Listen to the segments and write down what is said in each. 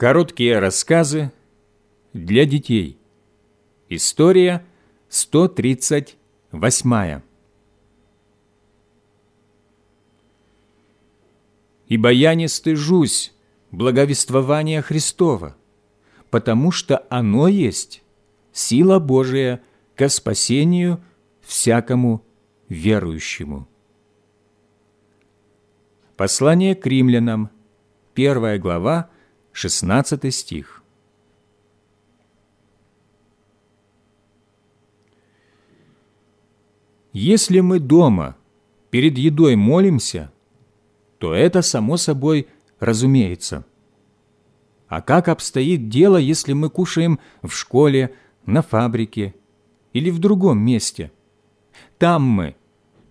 Короткие рассказы для детей. История 138. «Ибо я не стыжусь благовествования Христова, потому что оно есть сила Божия ко спасению всякому верующему». Послание к римлянам, 1 глава, 16 стих. Если мы дома перед едой молимся, то это само собой разумеется. А как обстоит дело, если мы кушаем в школе, на фабрике или в другом месте? Там мы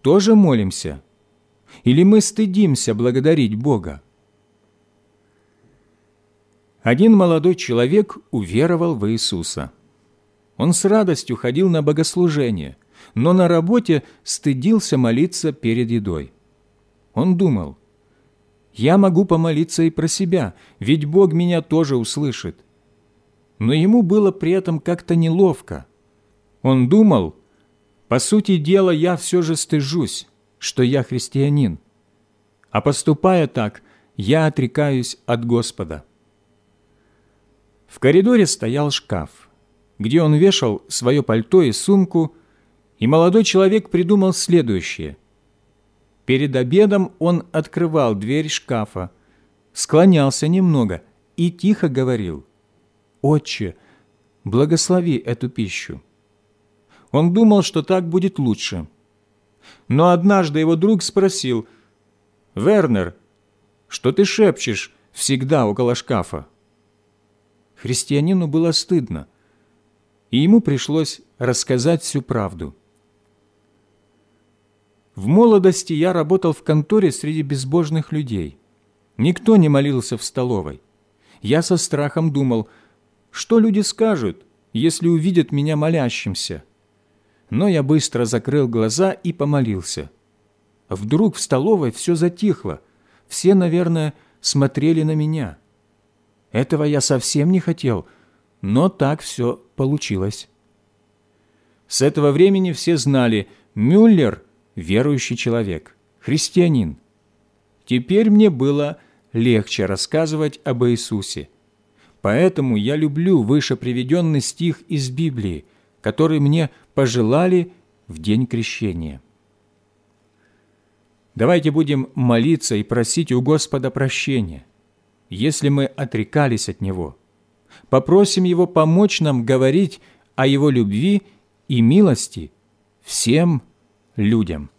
тоже молимся? Или мы стыдимся благодарить Бога? Один молодой человек уверовал в Иисуса. Он с радостью ходил на богослужение, но на работе стыдился молиться перед едой. Он думал, «Я могу помолиться и про себя, ведь Бог меня тоже услышит». Но ему было при этом как-то неловко. Он думал, «По сути дела, я все же стыжусь, что я христианин, а поступая так, я отрекаюсь от Господа». В коридоре стоял шкаф, где он вешал свое пальто и сумку, и молодой человек придумал следующее. Перед обедом он открывал дверь шкафа, склонялся немного и тихо говорил «Отче, благослови эту пищу». Он думал, что так будет лучше. Но однажды его друг спросил «Вернер, что ты шепчешь всегда около шкафа?» Христианину было стыдно, и ему пришлось рассказать всю правду. В молодости я работал в конторе среди безбожных людей. Никто не молился в столовой. Я со страхом думал, что люди скажут, если увидят меня молящимся. Но я быстро закрыл глаза и помолился. Вдруг в столовой все затихло. Все, наверное, смотрели на меня – этого я совсем не хотел, но так все получилось. С этого времени все знали, Мюллер – верующий человек, христианин. Теперь мне было легче рассказывать об Иисусе. Поэтому я люблю выше приведенный стих из Библии, который мне пожелали в день крещения. Давайте будем молиться и просить у Господа прощения если мы отрекались от Него. Попросим Его помочь нам говорить о Его любви и милости всем людям.